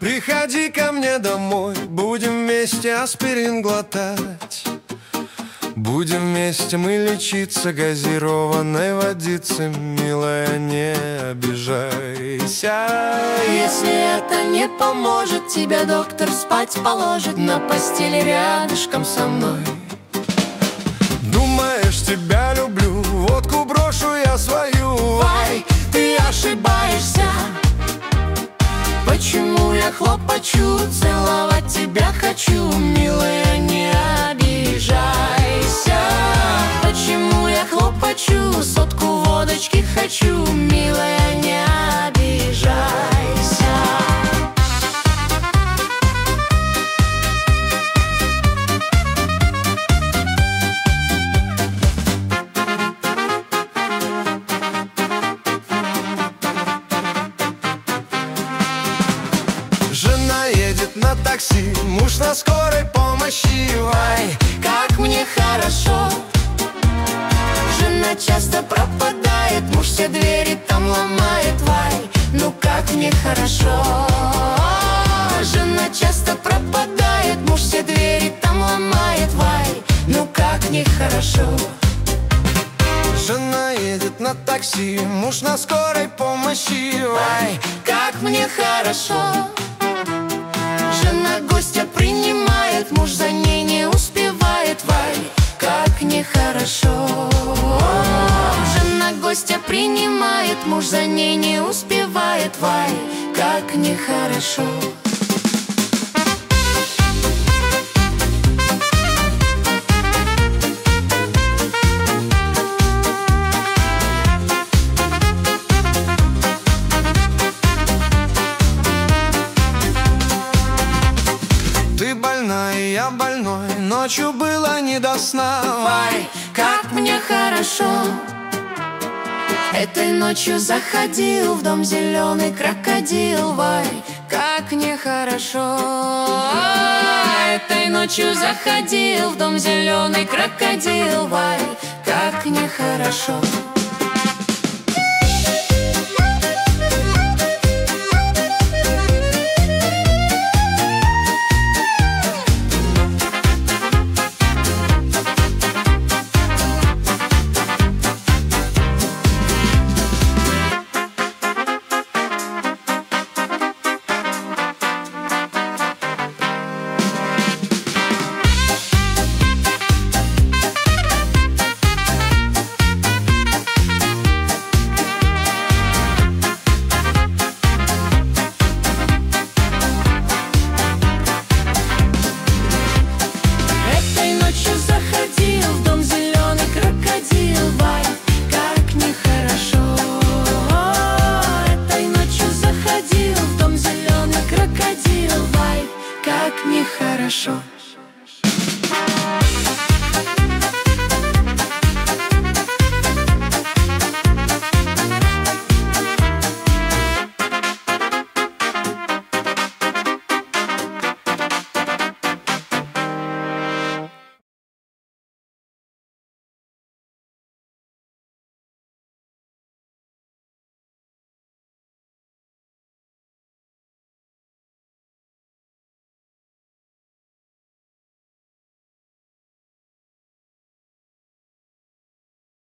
Приходи ко мне домой, будем вместе аспирин глотать. Будем вместе мы лечиться газированной водицей Милая, не обижайся. Если это не поможет, тебя доктор спать положит На постели рядышком со мной. Думаешь, тебя я хлопочу, целовать тебя хочу Милая, не обижайся. Почему я хлопочу, сотку водочки хочу на такси, муж на скорой помощи. Вай, как мне хорошо. Жена часто пропадает, муж все двери там ломает. Вай, ну как мне хорошо. Жена часто пропадает, муж все двери там ломает. Вай, ну как мне хорошо. Жена едет на такси, муж на скорой помощи. Вай, как мне хорошо принимает, муж за ней не успевает Вай, как нехорошо. Жена гостя принимает, муж за ней не успевает Вай, как нехорошо я больной, ночью было не до сна. Вай, как мне хорошо. Этой ночью заходил в дом зеленый крокодил. Вай, как нехорошо Этой ночью заходил в дом зеленый крокодил. Вай, как нехорошо special.